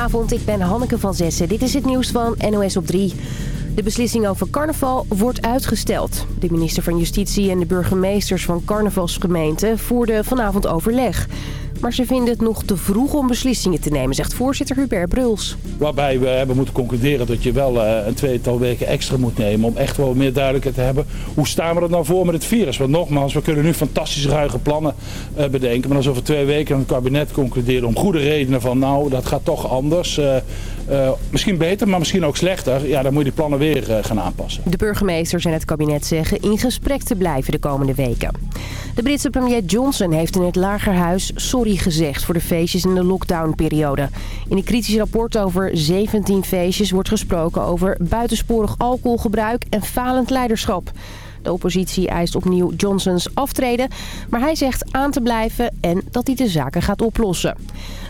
Goedenavond, ik ben Hanneke van Zessen. Dit is het nieuws van NOS op 3. De beslissing over carnaval wordt uitgesteld. De minister van Justitie en de burgemeesters van carnavalsgemeenten voerden vanavond overleg. Maar ze vinden het nog te vroeg om beslissingen te nemen, zegt voorzitter Hubert Bruls. Waarbij we hebben moeten concluderen dat je wel uh, een tweetal weken extra moet nemen om echt wel meer duidelijkheid te hebben. Hoe staan we er nou voor met het virus? Want nogmaals, we kunnen nu fantastisch ruige plannen uh, bedenken. Maar als over twee weken een kabinet concludeert om goede redenen van nou, dat gaat toch anders. Uh, misschien beter, maar misschien ook slechter. Ja, dan moet je die plannen weer gaan aanpassen. De burgemeesters en het kabinet zeggen in gesprek te blijven de komende weken. De Britse premier Johnson heeft in het Lagerhuis sorry gezegd voor de feestjes in de lockdownperiode. In een kritisch rapport over 17 feestjes wordt gesproken over buitensporig alcoholgebruik en falend leiderschap. De oppositie eist opnieuw Johnsons aftreden, maar hij zegt aan te blijven en dat hij de zaken gaat oplossen.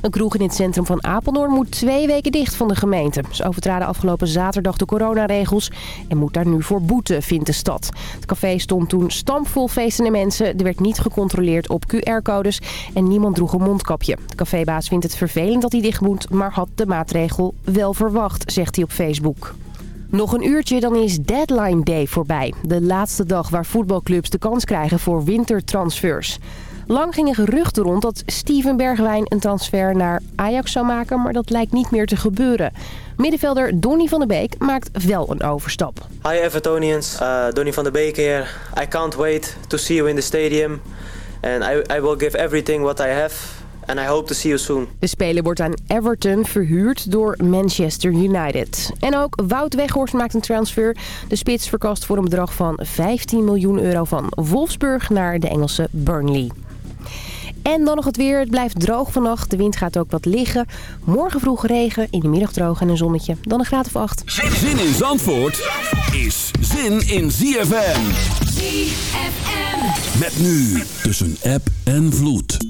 Een kroeg in het centrum van Apeldoorn moet twee weken dicht van de gemeente. Ze overtraden afgelopen zaterdag de coronaregels en moet daar nu voor boete, vindt de stad. Het café stond toen stampvol feestende mensen. Er werd niet gecontroleerd op QR-codes en niemand droeg een mondkapje. De cafébaas vindt het vervelend dat hij dicht moet, maar had de maatregel wel verwacht, zegt hij op Facebook. Nog een uurtje, dan is deadline day voorbij. De laatste dag waar voetbalclubs de kans krijgen voor wintertransfers. Lang gingen geruchten rond dat Steven Bergwijn een transfer naar Ajax zou maken, maar dat lijkt niet meer te gebeuren. Middenvelder Donny van der Beek maakt wel een overstap. Hi Evertonians, uh, Donny van der Beek hier. I can't wait to see you in the stadium. And I, I will give everything what I have and I hope to see you soon. De speler wordt aan Everton verhuurd door Manchester United. En ook Wout Weghorst maakt een transfer. De spits verkast voor een bedrag van 15 miljoen euro van Wolfsburg naar de Engelse Burnley. En dan nog het weer. Het blijft droog vannacht. De wind gaat ook wat liggen. Morgen vroeg regen, in de middag droog en een zonnetje. Dan een graad of 8. Zin in Zandvoort is zin in ZFM. ZFM. Met nu tussen app en vloed.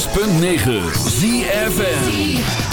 106.9 ZFN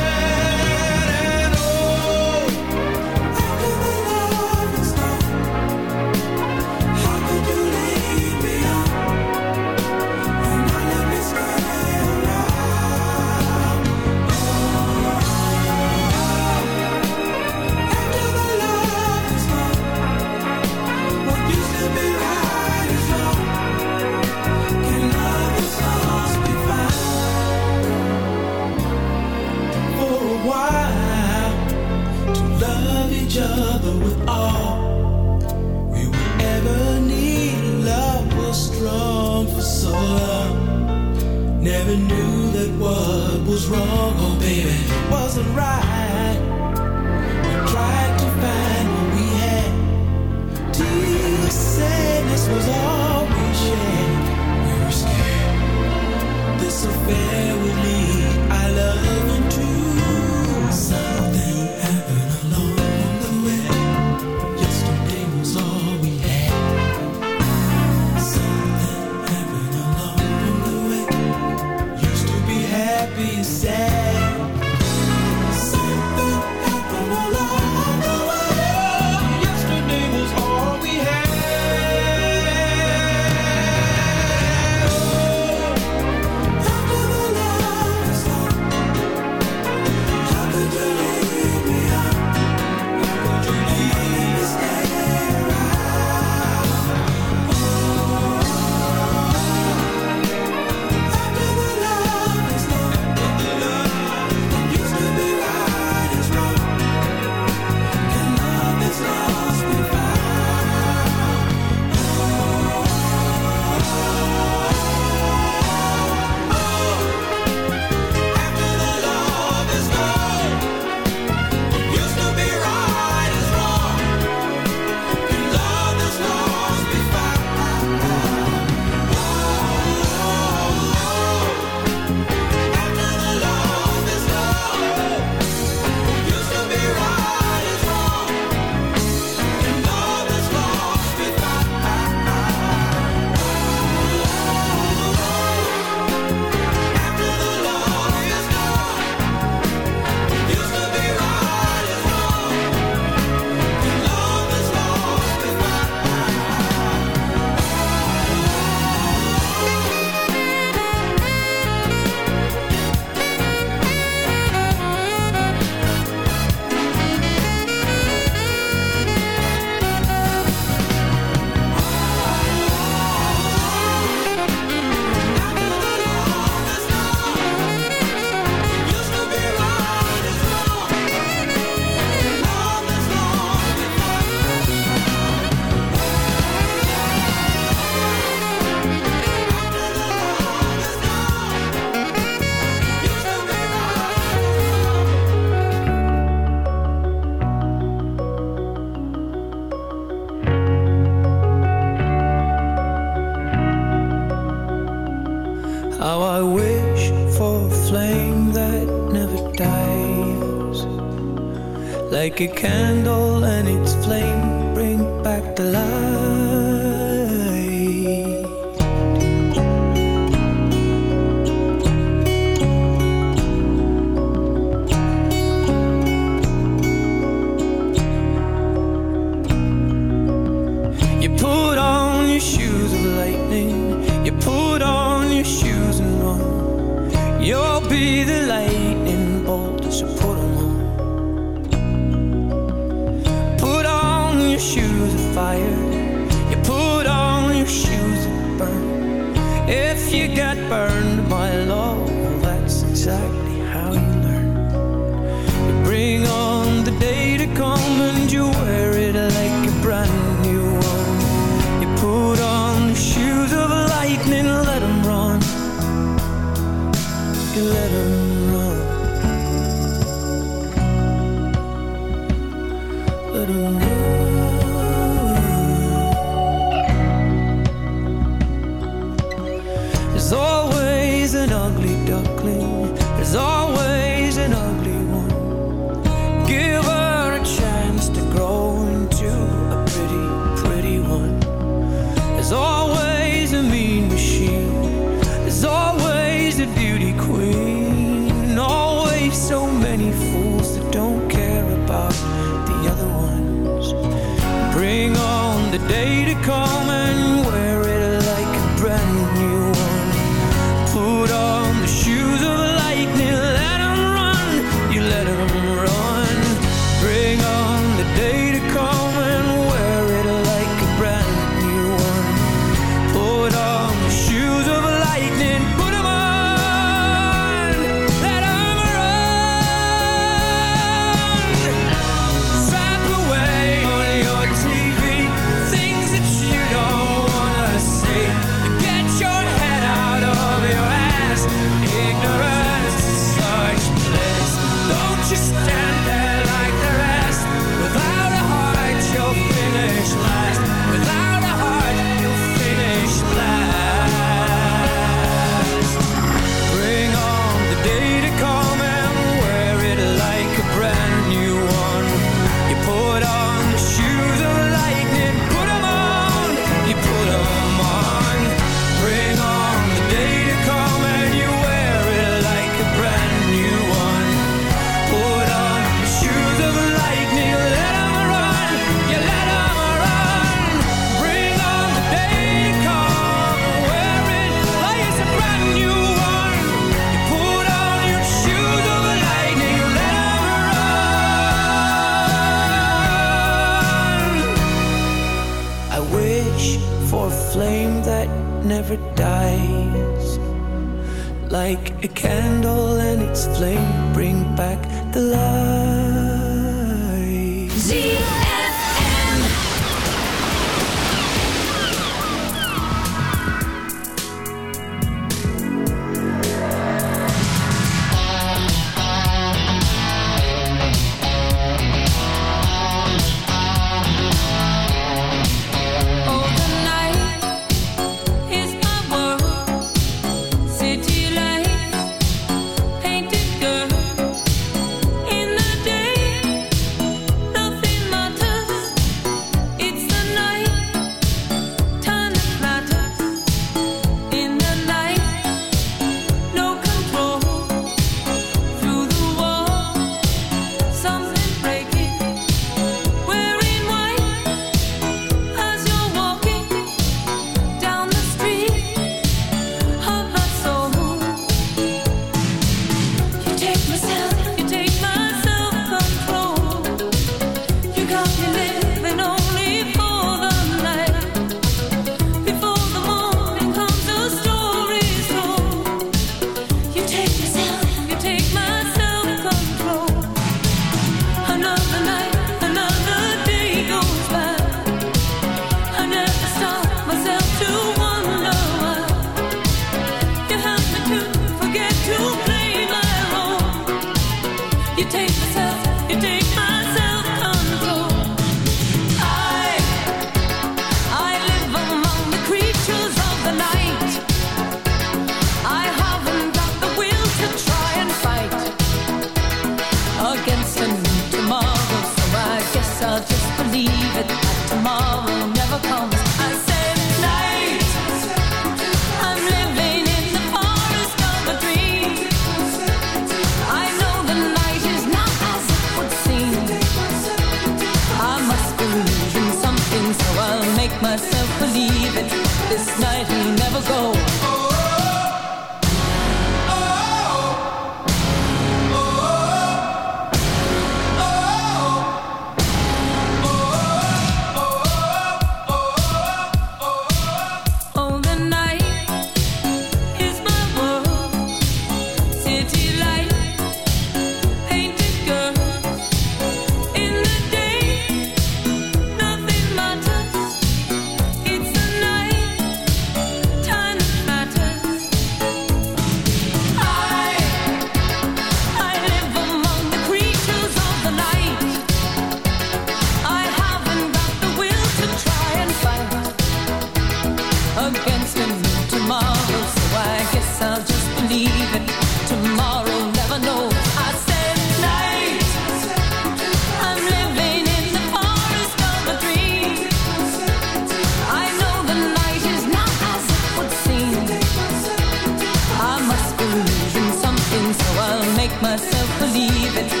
myself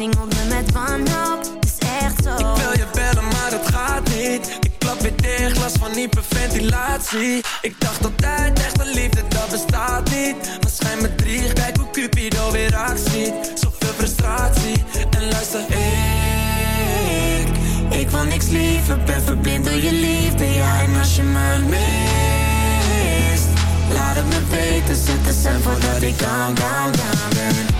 Omsingelt me met wanhoop, is echt zo Ik wil je bellen, maar het gaat niet. Ik klap weer dicht, last van hyperventilatie. Ik dacht altijd, echte liefde, dat bestaat niet. Maar schijn me drie, kijk hoe Cupido weer actie. Zoveel frustratie, en luister, ik... Ik wil niks liever, ben verblind door je liefde. Ja, en als je me mist, laat het me weten. Zet de stem voordat ik down, down, down ben.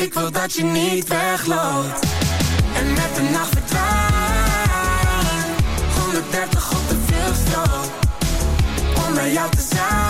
Ik wil dat je niet wegloopt. En met de nacht verdwijnt 130 op de vlucht Om bij jou te zijn.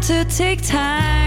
to take time.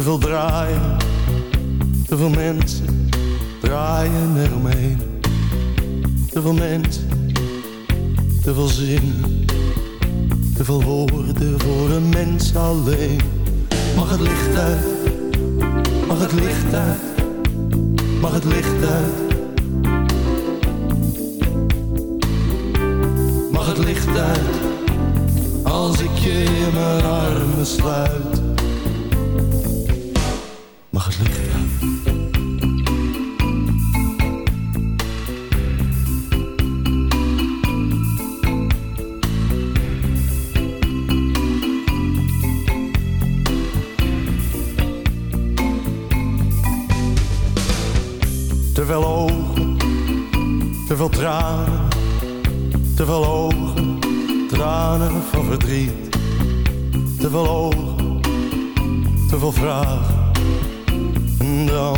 Te veel draaien. Te veel mensen draaien eromheen. Te veel mensen, te veel zinnen. Te veel woorden voor een mens alleen. Mag het licht uit, mag het licht uit, mag het licht uit. Mag het licht uit, als ik je in mijn armen sluit. Mag het licht uit. Te veel ogen, te veel tranen, te veel ogen, tranen van verdriet. Te veel ogen, te veel vragen,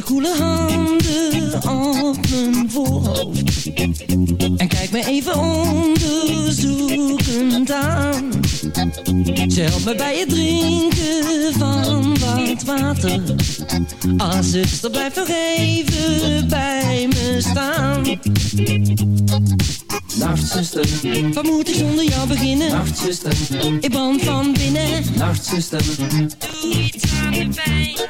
Haar koele handen op mijn voorhoofd. En kijkt me even onderzoekend aan. Ze helpt me bij het drinken van wat water. Ah zuster blijf nog even bij me staan. Nacht zuster, wat moet ik zonder jou beginnen? Nacht zuster, ik brand van binnen. Nacht zuster, doe iets aan de pijn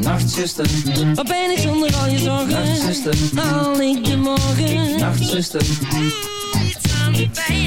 Nachtzuster, wat ben ik zonder al je zorgen? Nachtzuster, haal ik de morgen? Nachtzuster, iets aan de pijn.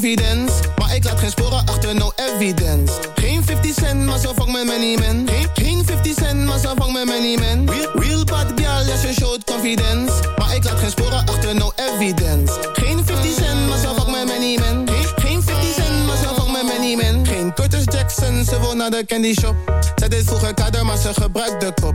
confidence. Maar ik laat geen sporen achter, no evidence. Geen 50 cent, maar zo fuck met many men. Geen, geen 50 cent, maar zo met many men. Real, real bad girl, ja, ze showt confidence. Maar ik laat geen sporen achter, no evidence. Geen 50 cent, maar zo fuck met many men. Geen, geen 50 cent, maar zo fuck met many. Geen Curtis Jackson, ze wil naar de candy shop. Zij deed vroeger kader, maar ze gebruikt de kop.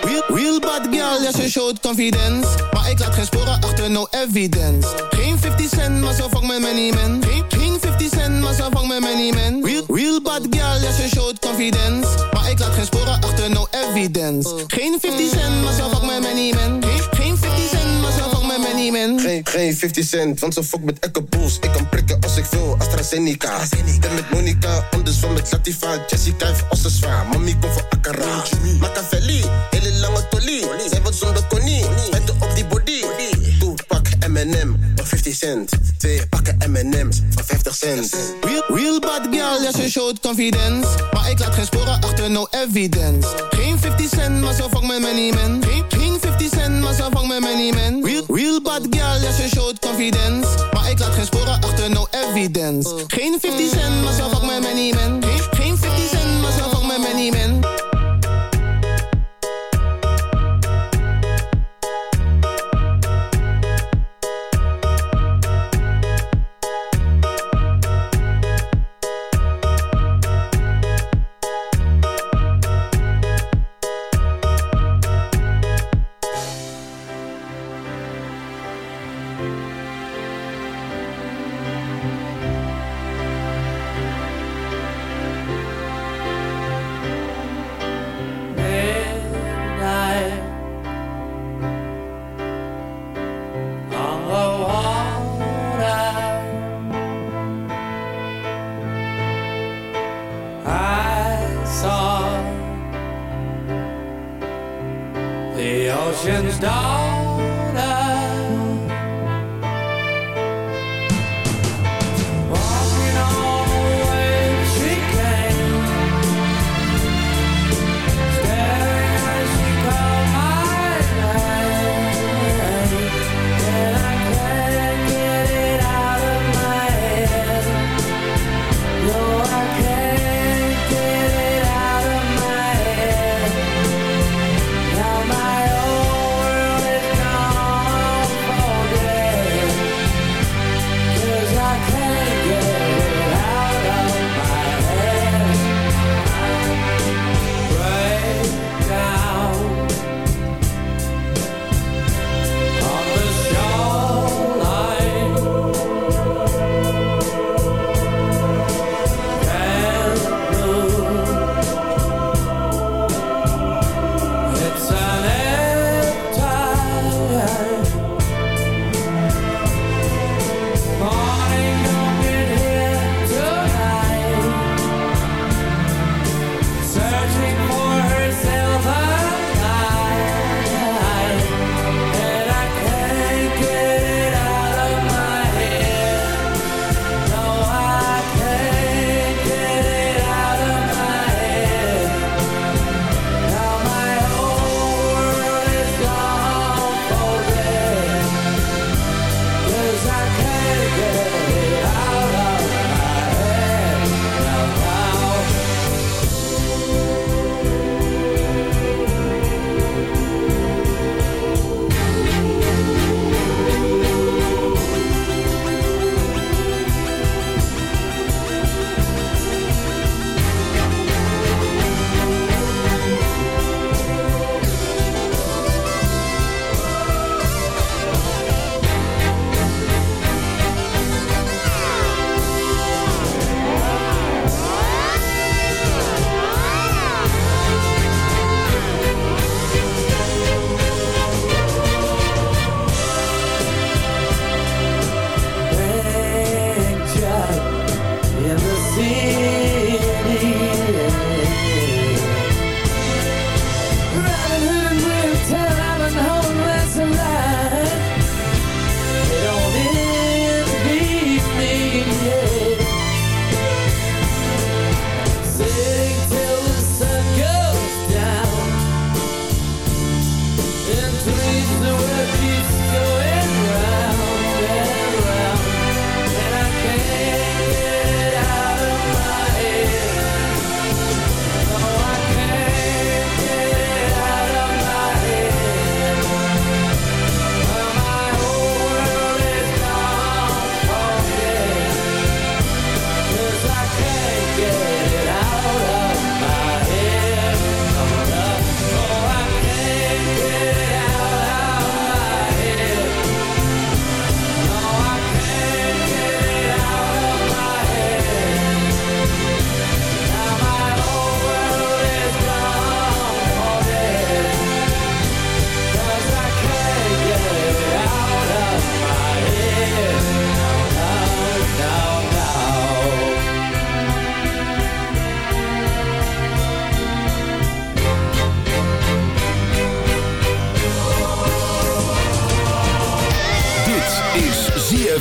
Real, bad girl, ja, ze showt confidence. Maar ik laat geen sporen achter, no evidence. Geen 50 cent, maar zo fuck met many men. Geen, geen 50 cent, maar zo fuck met many men. Real, real bad girl, ja, ze showt confidence. Maar ik laat geen sporen achter, no evidence. Geen 50 cent, maar zo fuck met many men. Geen, many men. Geen, geen 50 cent, want ze fuck met Echo Bulls. Ik kan prikken als ik wil, AstraZeneca. Ben met Monica, anders van met Latifa. Jessica heeft als ze zwaar, mami komt voor Akara. Machiavelli, hele lange tolie. Zij wat zonder konie, met op die body. Doe, pak M&M voor 50 cent. Twee pakken M&M's voor 50 cent. Real, real bad girl, ja, ze showt confidence. Maar ik laat geen sporen achter, no evidence. Geen 50 cent, maar zo fuck met many men. Geen, geen 50 cent, maar zo fuck met many men. Ze showt confidence. Maar ik laat geen sporen achter, no evidence. Geen 50 cent, maar zo fuck met many men.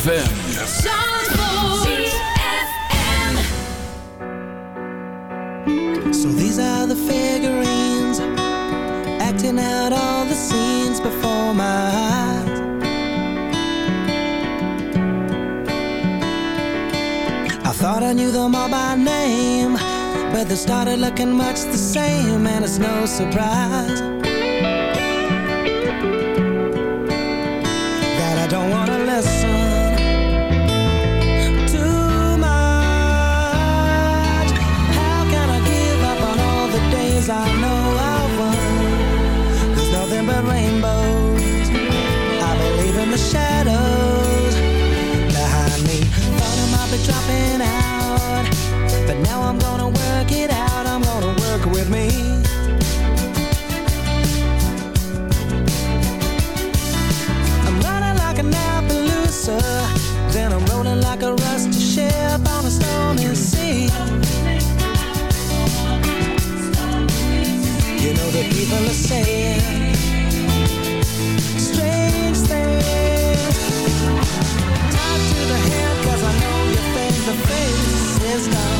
ZFM. So these are the figurines Acting out all the scenes before my eyes I thought I knew them all by name But they started looking much the same And it's no surprise I'm gonna work it out. I'm gonna work with me. I'm running like an Appaloosa, then I'm rolling like a rusty ship on a stormy sea. You know the people are saying strange things. Tied to the head 'cause I know you think the face is gone.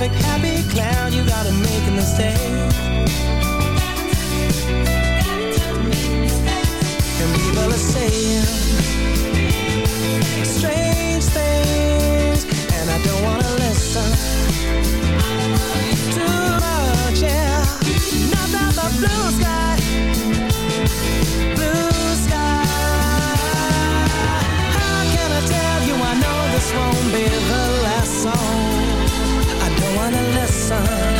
Perfect happy clown, you gotta make a mistake. And people are saying strange things, and I don't wanna listen too much. Yeah, nothing but blue sky, blue sky. How can I tell you? I know this won't be the last 啊。